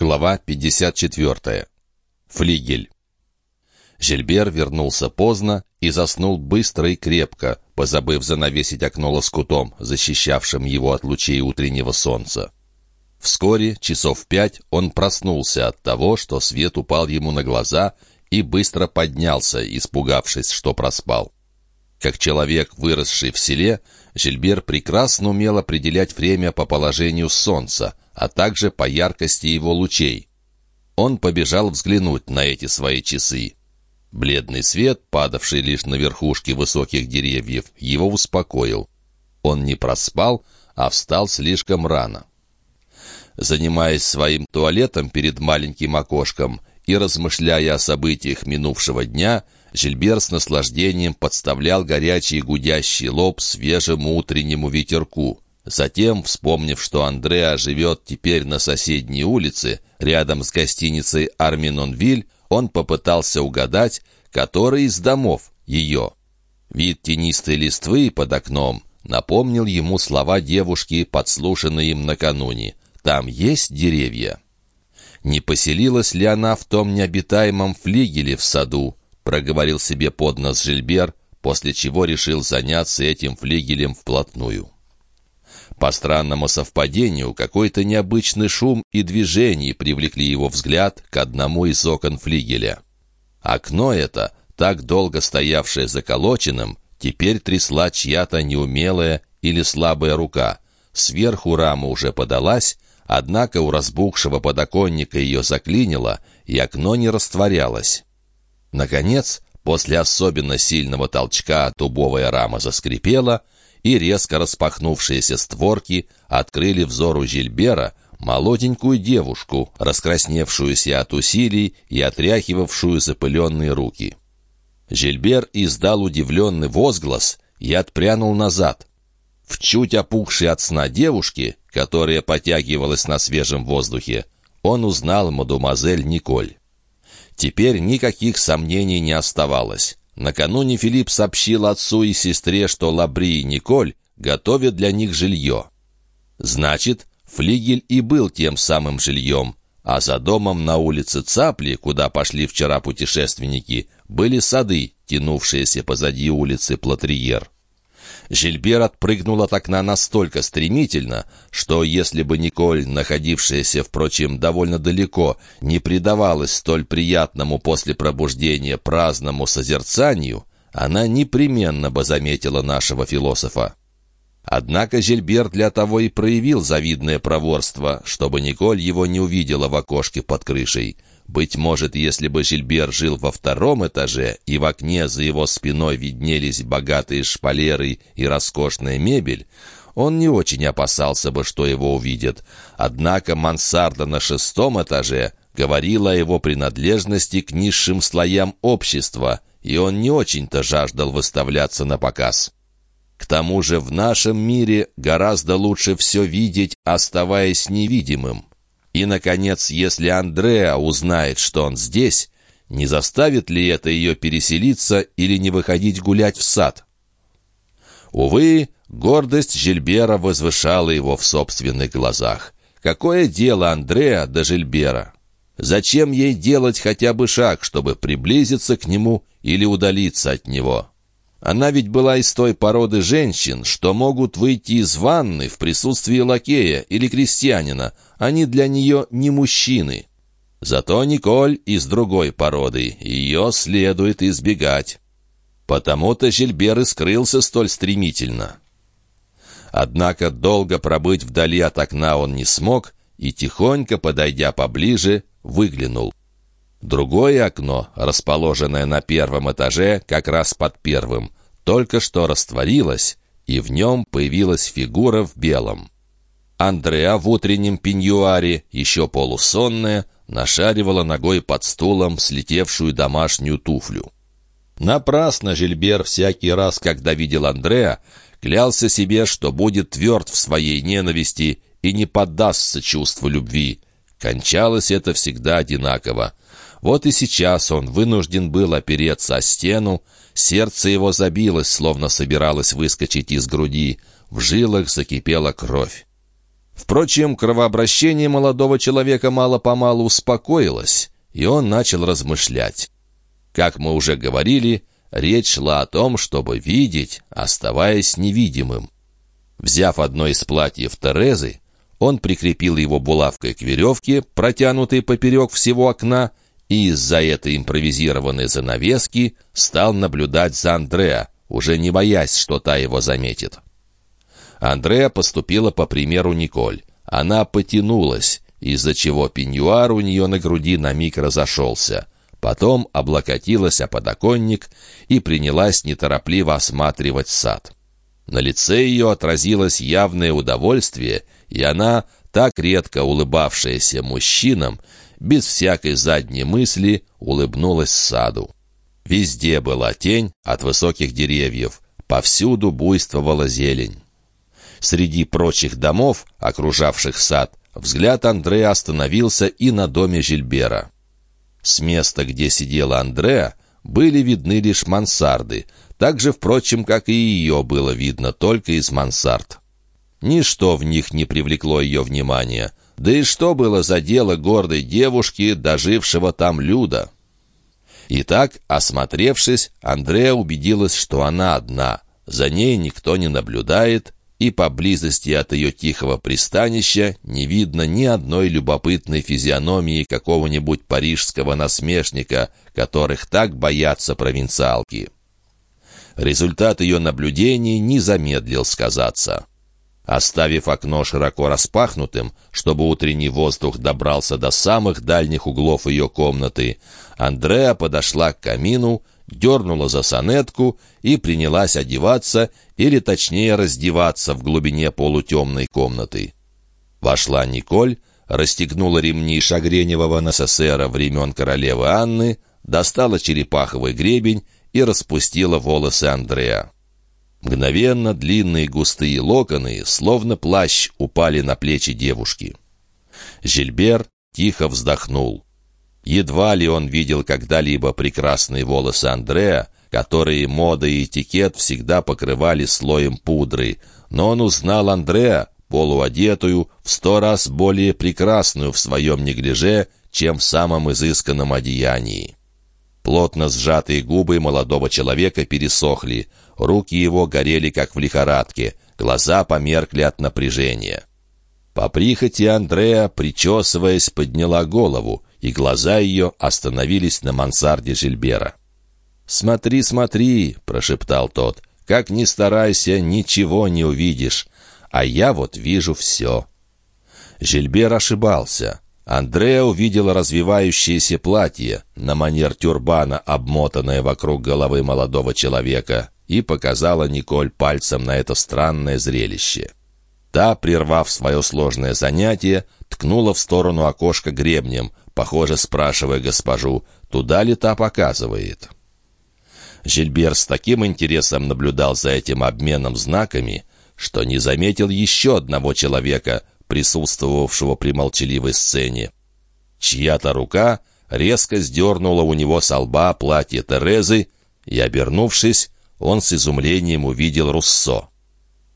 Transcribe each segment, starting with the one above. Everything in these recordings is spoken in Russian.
Глава 54. Флигель. Жильбер вернулся поздно и заснул быстро и крепко, позабыв занавесить окно лоскутом, защищавшим его от лучей утреннего солнца. Вскоре, часов пять, он проснулся от того, что свет упал ему на глаза и быстро поднялся, испугавшись, что проспал. Как человек, выросший в селе, Жильбер прекрасно умел определять время по положению солнца, а также по яркости его лучей. Он побежал взглянуть на эти свои часы. Бледный свет, падавший лишь на верхушки высоких деревьев, его успокоил. Он не проспал, а встал слишком рано. Занимаясь своим туалетом перед маленьким окошком и размышляя о событиях минувшего дня, Жильбер с наслаждением подставлял горячий гудящий лоб свежему утреннему ветерку. Затем, вспомнив, что Андреа живет теперь на соседней улице, рядом с гостиницей «Арминонвиль», он попытался угадать, который из домов ее. Вид тенистой листвы под окном напомнил ему слова девушки, подслушанные им накануне. «Там есть деревья?» Не поселилась ли она в том необитаемом флигеле в саду? Проговорил себе под нос Жильбер, после чего решил заняться этим флигелем вплотную. По странному совпадению, какой-то необычный шум и движение привлекли его взгляд к одному из окон флигеля. Окно это, так долго стоявшее заколоченным, теперь трясла чья-то неумелая или слабая рука. Сверху рама уже подалась, однако у разбухшего подоконника ее заклинило, и окно не растворялось. Наконец, после особенно сильного толчка дубовая рама заскрипела — и резко распахнувшиеся створки открыли взору Жильбера молоденькую девушку, раскрасневшуюся от усилий и отряхивавшую запыленные руки. Жильбер издал удивленный возглас и отпрянул назад. В чуть опухшей от сна девушке, которая потягивалась на свежем воздухе, он узнал мадемуазель Николь. Теперь никаких сомнений не оставалось. Накануне Филипп сообщил отцу и сестре, что Лабри и Николь готовят для них жилье. Значит, флигель и был тем самым жильем, а за домом на улице Цапли, куда пошли вчера путешественники, были сады, тянувшиеся позади улицы Платриер. Жильбер отпрыгнул от окна настолько стремительно, что если бы Николь, находившаяся, впрочем, довольно далеко, не предавалась столь приятному после пробуждения праздному созерцанию, она непременно бы заметила нашего философа. Однако Жильбер для того и проявил завидное проворство, чтобы Николь его не увидела в окошке под крышей — быть может, если бы Жильбер жил во втором этаже, и в окне за его спиной виднелись богатые шпалеры и роскошная мебель, он не очень опасался бы, что его увидят. Однако мансарда на шестом этаже говорила о его принадлежности к низшим слоям общества, и он не очень-то жаждал выставляться на показ. К тому же в нашем мире гораздо лучше все видеть, оставаясь невидимым. И, наконец, если Андреа узнает, что он здесь, не заставит ли это ее переселиться или не выходить гулять в сад? Увы, гордость Жильбера возвышала его в собственных глазах. Какое дело Андреа до Жильбера? Зачем ей делать хотя бы шаг, чтобы приблизиться к нему или удалиться от него? Она ведь была из той породы женщин, что могут выйти из ванны в присутствии лакея или крестьянина. Они для нее не мужчины. Зато Николь из другой породы, ее следует избегать. Потому-то Жильбер и скрылся столь стремительно. Однако долго пробыть вдали от окна он не смог и, тихонько подойдя поближе, выглянул. Другое окно, расположенное на первом этаже, как раз под первым, только что растворилось, и в нем появилась фигура в белом. Андреа в утреннем пеньюаре, еще полусонная, нашаривала ногой под стулом слетевшую домашнюю туфлю. Напрасно Жильбер всякий раз, когда видел Андреа, клялся себе, что будет тверд в своей ненависти и не поддастся чувству любви. Кончалось это всегда одинаково. Вот и сейчас он вынужден был опереться о стену, сердце его забилось, словно собиралось выскочить из груди, в жилах закипела кровь. Впрочем, кровообращение молодого человека мало-помалу успокоилось, и он начал размышлять. Как мы уже говорили, речь шла о том, чтобы видеть, оставаясь невидимым. Взяв одно из платьев Терезы, он прикрепил его булавкой к веревке, протянутой поперек всего окна, и из-за этой импровизированной занавески стал наблюдать за Андреа, уже не боясь, что та его заметит. Андреа поступила по примеру Николь. Она потянулась, из-за чего пеньюар у нее на груди на миг разошелся. Потом облокотилась о подоконник и принялась неторопливо осматривать сад. На лице ее отразилось явное удовольствие, и она, так редко улыбавшаяся мужчинам, без всякой задней мысли улыбнулась саду. Везде была тень от высоких деревьев, повсюду буйствовала зелень. Среди прочих домов, окружавших сад, взгляд Андрея остановился и на доме Жильбера. С места, где сидела Андреа, были видны лишь мансарды, так же, впрочем, как и ее было видно только из мансард. Ничто в них не привлекло ее внимания, да и что было за дело гордой девушки, дожившего там Люда? Итак, осмотревшись, Андреа убедилась, что она одна, за ней никто не наблюдает, и поблизости от ее тихого пристанища не видно ни одной любопытной физиономии какого-нибудь парижского насмешника, которых так боятся провинциалки. Результат ее наблюдений не замедлил сказаться. Оставив окно широко распахнутым, чтобы утренний воздух добрался до самых дальних углов ее комнаты, Андреа подошла к камину, дернула за сонетку и принялась одеваться, или точнее раздеваться в глубине полутемной комнаты. Вошла Николь, расстегнула ремни шагреневого НССРа времен королевы Анны, достала черепаховый гребень и распустила волосы Андреа. Мгновенно длинные густые локоны, словно плащ, упали на плечи девушки. Жильбер тихо вздохнул. Едва ли он видел когда-либо прекрасные волосы Андреа, которые мода и этикет всегда покрывали слоем пудры, но он узнал Андреа, полуодетую, в сто раз более прекрасную в своем неглиже, чем в самом изысканном одеянии. Плотно сжатые губы молодого человека пересохли, руки его горели, как в лихорадке, глаза померкли от напряжения. По прихоти Андреа, причесываясь, подняла голову, и глаза ее остановились на мансарде Жильбера. «Смотри, смотри!» — прошептал тот. «Как ни старайся, ничего не увидишь, а я вот вижу все». Жильбер ошибался. Андреа увидела развивающееся платье, на манер тюрбана, обмотанное вокруг головы молодого человека, и показала Николь пальцем на это странное зрелище. Та, прервав свое сложное занятие, ткнула в сторону окошка гребнем, похоже, спрашивая госпожу, туда ли та показывает. Жильбер с таким интересом наблюдал за этим обменом знаками, что не заметил еще одного человека, присутствовавшего при молчаливой сцене. Чья-то рука резко сдернула у него со лба платье Терезы, и, обернувшись, он с изумлением увидел Руссо.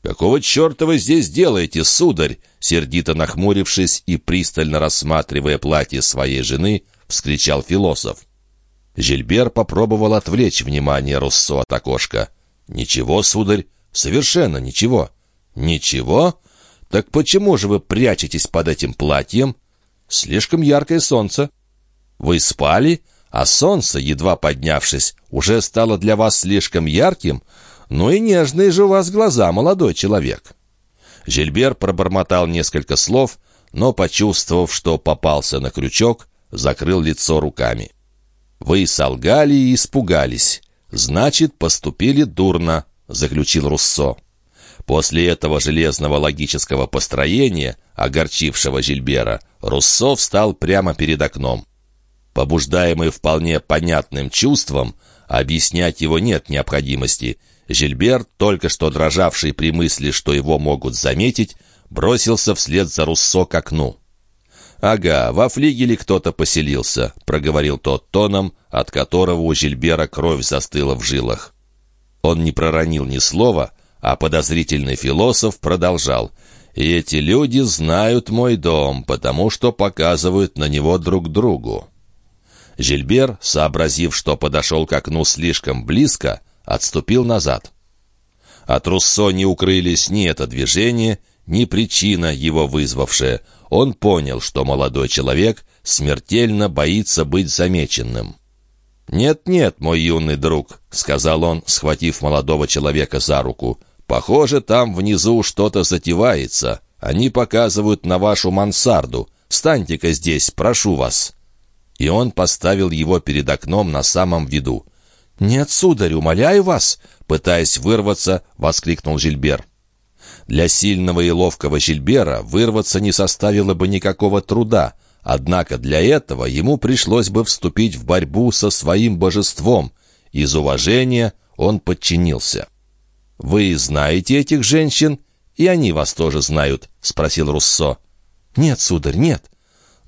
«Какого черта вы здесь делаете, сударь?» Сердито нахмурившись и пристально рассматривая платье своей жены, вскричал философ. Жильбер попробовал отвлечь внимание Руссо от окошка. «Ничего, сударь, совершенно ничего». «Ничего? Так почему же вы прячетесь под этим платьем? Слишком яркое солнце. Вы спали, а солнце, едва поднявшись, уже стало для вас слишком ярким? Ну и нежные же у вас глаза, молодой человек». Жильбер пробормотал несколько слов, но, почувствовав, что попался на крючок, закрыл лицо руками. «Вы солгали и испугались. Значит, поступили дурно», — заключил Руссо. После этого железного логического построения, огорчившего Жильбера, Руссо встал прямо перед окном. Побуждаемый вполне понятным чувством, объяснять его нет необходимости, Жильбер, только что дрожавший при мысли, что его могут заметить, бросился вслед за Руссо к окну. «Ага, во флигеле кто-то поселился», — проговорил тот тоном, от которого у Жильбера кровь застыла в жилах. Он не проронил ни слова, а подозрительный философ продолжал. И эти люди знают мой дом, потому что показывают на него друг другу». Жильбер, сообразив, что подошел к окну слишком близко, отступил назад. От Руссо не укрылись ни это движение, ни причина, его вызвавшая. Он понял, что молодой человек смертельно боится быть замеченным. «Нет-нет, мой юный друг», — сказал он, схватив молодого человека за руку, «похоже, там внизу что-то затевается. Они показывают на вашу мансарду. Станьте-ка здесь, прошу вас». И он поставил его перед окном на самом виду. «Нет, сударь, умоляю вас!» Пытаясь вырваться, воскликнул Жильбер. Для сильного и ловкого Жильбера вырваться не составило бы никакого труда, однако для этого ему пришлось бы вступить в борьбу со своим божеством. Из уважения он подчинился. «Вы знаете этих женщин, и они вас тоже знают?» — спросил Руссо. «Нет, сударь, нет.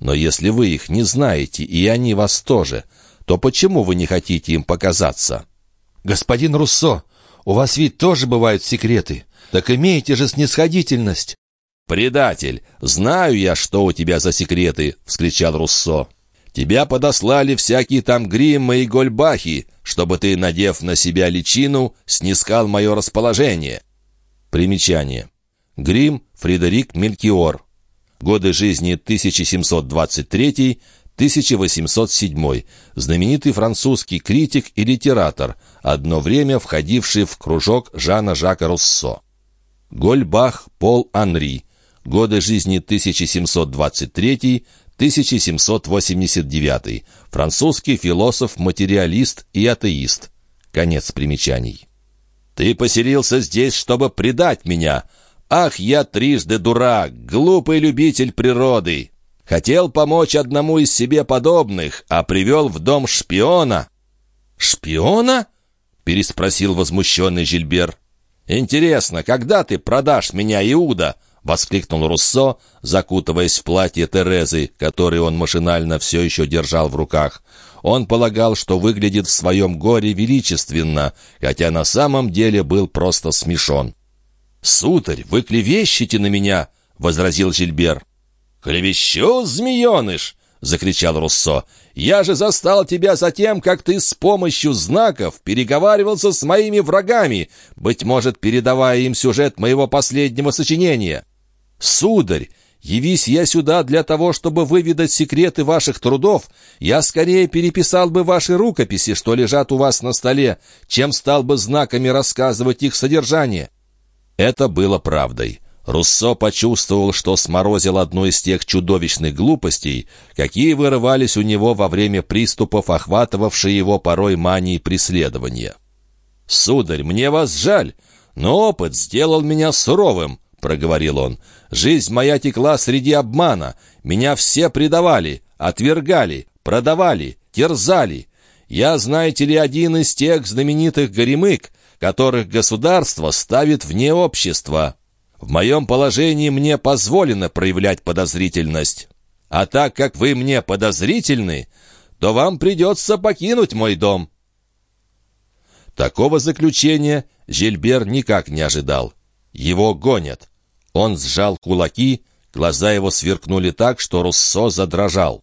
Но если вы их не знаете, и они вас тоже, то почему вы не хотите им показаться?» «Господин Руссо, у вас ведь тоже бывают секреты. Так имейте же снисходительность». «Предатель! Знаю я, что у тебя за секреты!» — вскричал Руссо. «Тебя подослали всякие там гриммы и гольбахи, чтобы ты, надев на себя личину, снискал мое расположение». Примечание. Грим Фредерик Мелькиор. Годы жизни 1723-1807. Знаменитый французский критик и литератор, одно время входивший в кружок Жана Жака Руссо. Гольбах Пол Анри. Годы жизни 1723-1789. Французский философ-материалист и атеист. Конец примечаний. «Ты поселился здесь, чтобы предать меня. Ах, я трижды дурак, глупый любитель природы. Хотел помочь одному из себе подобных, а привел в дом шпиона». «Шпиона?» — переспросил возмущенный Жильбер. «Интересно, когда ты продашь меня, Иуда?» — воскликнул Руссо, закутываясь в платье Терезы, которое он машинально все еще держал в руках. Он полагал, что выглядит в своем горе величественно, хотя на самом деле был просто смешон. «Сударь, вы клевещете на меня!» — возразил Жильбер. «Клевещу, змееныш!» — закричал Руссо. «Я же застал тебя за тем, как ты с помощью знаков переговаривался с моими врагами, быть может, передавая им сюжет моего последнего сочинения. Сударь, явись я сюда для того, чтобы выведать секреты ваших трудов, я скорее переписал бы ваши рукописи, что лежат у вас на столе, чем стал бы знаками рассказывать их содержание». Это было правдой. Руссо почувствовал, что сморозил одну из тех чудовищных глупостей, какие вырывались у него во время приступов, охватывавшей его порой мании преследования. «Сударь, мне вас жаль, но опыт сделал меня суровым», — проговорил он. «Жизнь моя текла среди обмана. Меня все предавали, отвергали, продавали, терзали. Я, знаете ли, один из тех знаменитых горемык, которых государство ставит вне общества». В моем положении мне позволено проявлять подозрительность. А так как вы мне подозрительны, то вам придется покинуть мой дом». Такого заключения Жильбер никак не ожидал. Его гонят. Он сжал кулаки, глаза его сверкнули так, что Руссо задрожал.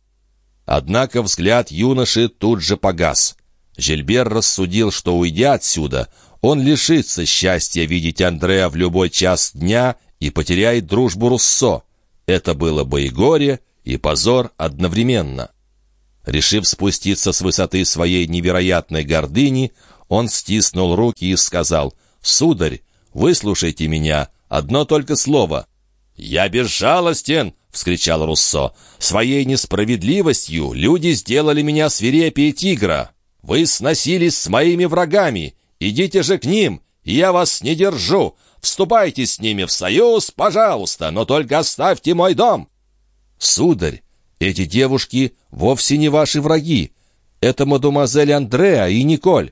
Однако взгляд юноши тут же погас. Жильбер рассудил, что, уйдя отсюда, он лишится счастья видеть Андреа в любой час дня и потеряет дружбу Руссо. Это было бы и горе, и позор одновременно. Решив спуститься с высоты своей невероятной гордыни, он стиснул руки и сказал, «Сударь, выслушайте меня, одно только слово». «Я безжалостен!» — вскричал Руссо. «Своей несправедливостью люди сделали меня свирепее тигра. Вы сносились с моими врагами, Идите же к ним, я вас не держу. Вступайте с ними в союз, пожалуйста, но только оставьте мой дом». «Сударь, эти девушки вовсе не ваши враги. Это мадемуазель Андреа и Николь».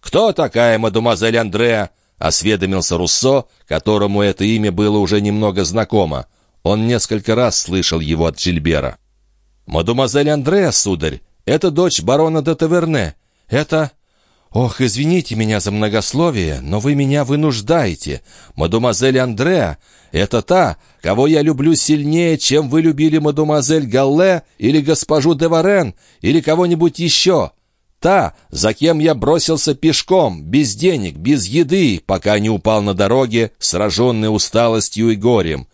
«Кто такая мадемуазель Андреа?» — осведомился Руссо, которому это имя было уже немного знакомо. Он несколько раз слышал его от Жильбера. «Мадемуазель Андреа, сударь, это дочь барона де Таверне. Это «Ох, извините меня за многословие, но вы меня вынуждаете. Мадемуазель Андреа — это та, кого я люблю сильнее, чем вы любили мадемуазель Галле или госпожу де Варен или кого-нибудь еще. Та, за кем я бросился пешком, без денег, без еды, пока не упал на дороге, сраженный усталостью и горем.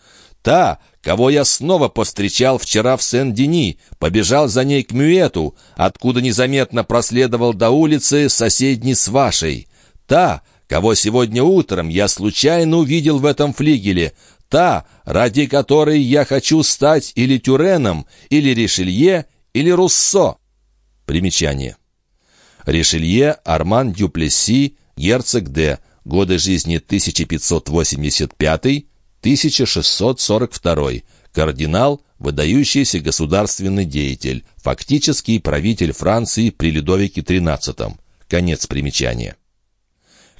Та, кого я снова повстречал вчера в Сен-Дени, побежал за ней к Мюэту, откуда незаметно проследовал до улицы, соседней с вашей. Та, кого сегодня утром я случайно увидел в этом флигеле, та, ради которой я хочу стать или Тюреном, или Ришелье, или Руссо. Примечание. Ришелье, Арман Дюплесси, герцог Д. Годы жизни 1585 1642. Кардинал, выдающийся государственный деятель, фактический правитель Франции при Людовике XIII. Конец примечания.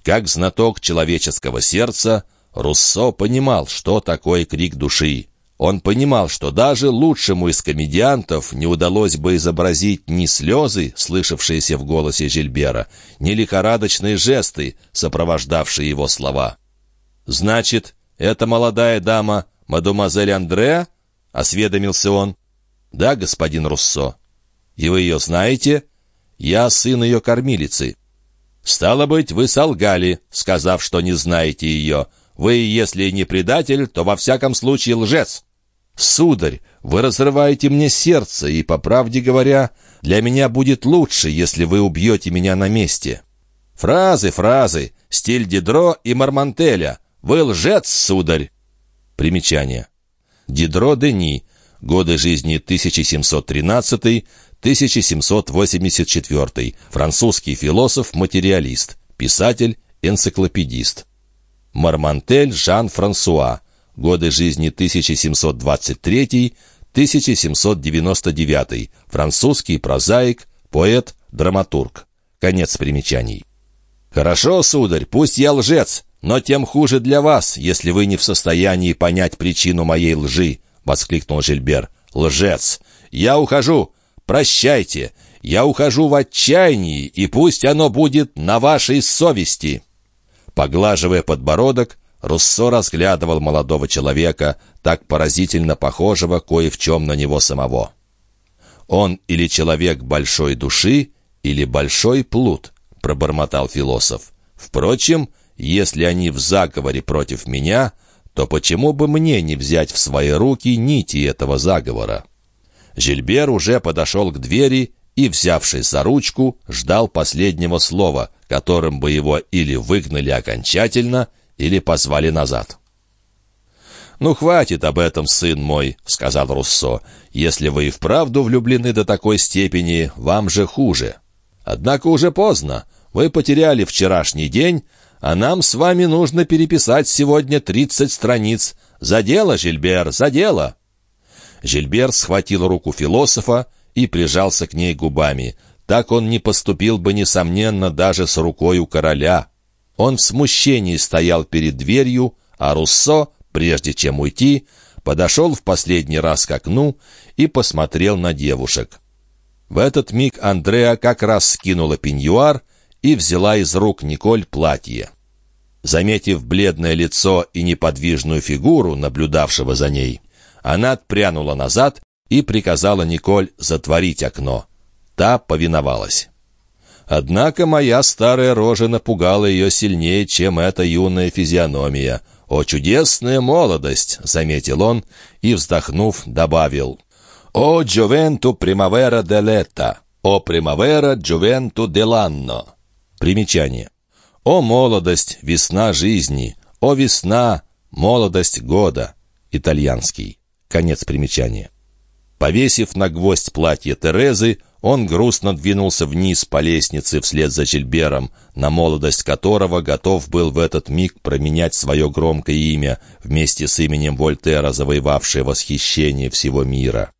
Как знаток человеческого сердца, Руссо понимал, что такое крик души. Он понимал, что даже лучшему из комедиантов не удалось бы изобразить ни слезы, слышавшиеся в голосе Жильбера, ни лихорадочные жесты, сопровождавшие его слова. «Значит, «Это молодая дама, мадемуазель Андреа?» — осведомился он. «Да, господин Руссо». «И вы ее знаете?» «Я сын ее кормилицы». «Стало быть, вы солгали, сказав, что не знаете ее. Вы, если не предатель, то во всяком случае лжец». «Сударь, вы разрываете мне сердце, и, по правде говоря, для меня будет лучше, если вы убьете меня на месте». «Фразы, фразы, стиль Дидро и Мармантеля. «Вы лжец, сударь!» Примечание. Дидро Дени. Годы жизни 1713-1784. Французский философ-материалист. Писатель, энциклопедист. Мармантель Жан-Франсуа. Годы жизни 1723-1799. Французский прозаик, поэт, драматург. Конец примечаний. «Хорошо, сударь, пусть я лжец, «Но тем хуже для вас, если вы не в состоянии понять причину моей лжи», — воскликнул Жильбер. «Лжец! Я ухожу! Прощайте! Я ухожу в отчаянии, и пусть оно будет на вашей совести!» Поглаживая подбородок, Руссо разглядывал молодого человека, так поразительно похожего кое в чем на него самого. «Он или человек большой души, или большой плут», — пробормотал философ. «Впрочем, если они в заговоре против меня, то почему бы мне не взять в свои руки нити этого заговора? Жильбер уже подошел к двери и, взявшись за ручку, ждал последнего слова, которым бы его или выгнали окончательно, или позвали назад. «Ну, хватит об этом, сын мой», — сказал Руссо. «Если вы и вправду влюблены до такой степени, вам же хуже. Однако уже поздно. Вы потеряли вчерашний день, а нам с вами нужно переписать сегодня тридцать страниц. За дело, Жильбер, за дело!» Жильбер схватил руку философа и прижался к ней губами. Так он не поступил бы, несомненно, даже с рукой у короля. Он в смущении стоял перед дверью, а Руссо, прежде чем уйти, подошел в последний раз к окну и посмотрел на девушек. В этот миг Андреа как раз скинула пеньюар и взяла из рук Николь платье. Заметив бледное лицо и неподвижную фигуру, наблюдавшего за ней, она отпрянула назад и приказала Николь затворить окно. Та повиновалась. Однако моя старая рожа напугала ее сильнее, чем эта юная физиономия. «О, чудесная молодость!» — заметил он и, вздохнув, добавил. «О, джовенту примавера де лето! О, примавера джовенту де ланно!» Примечание. «О молодость, весна жизни! О весна, молодость года!» Итальянский. Конец примечания. Повесив на гвоздь платье Терезы, он грустно двинулся вниз по лестнице вслед за Жильбером, на молодость которого готов был в этот миг променять свое громкое имя вместе с именем Вольтера, завоевавшее восхищение всего мира.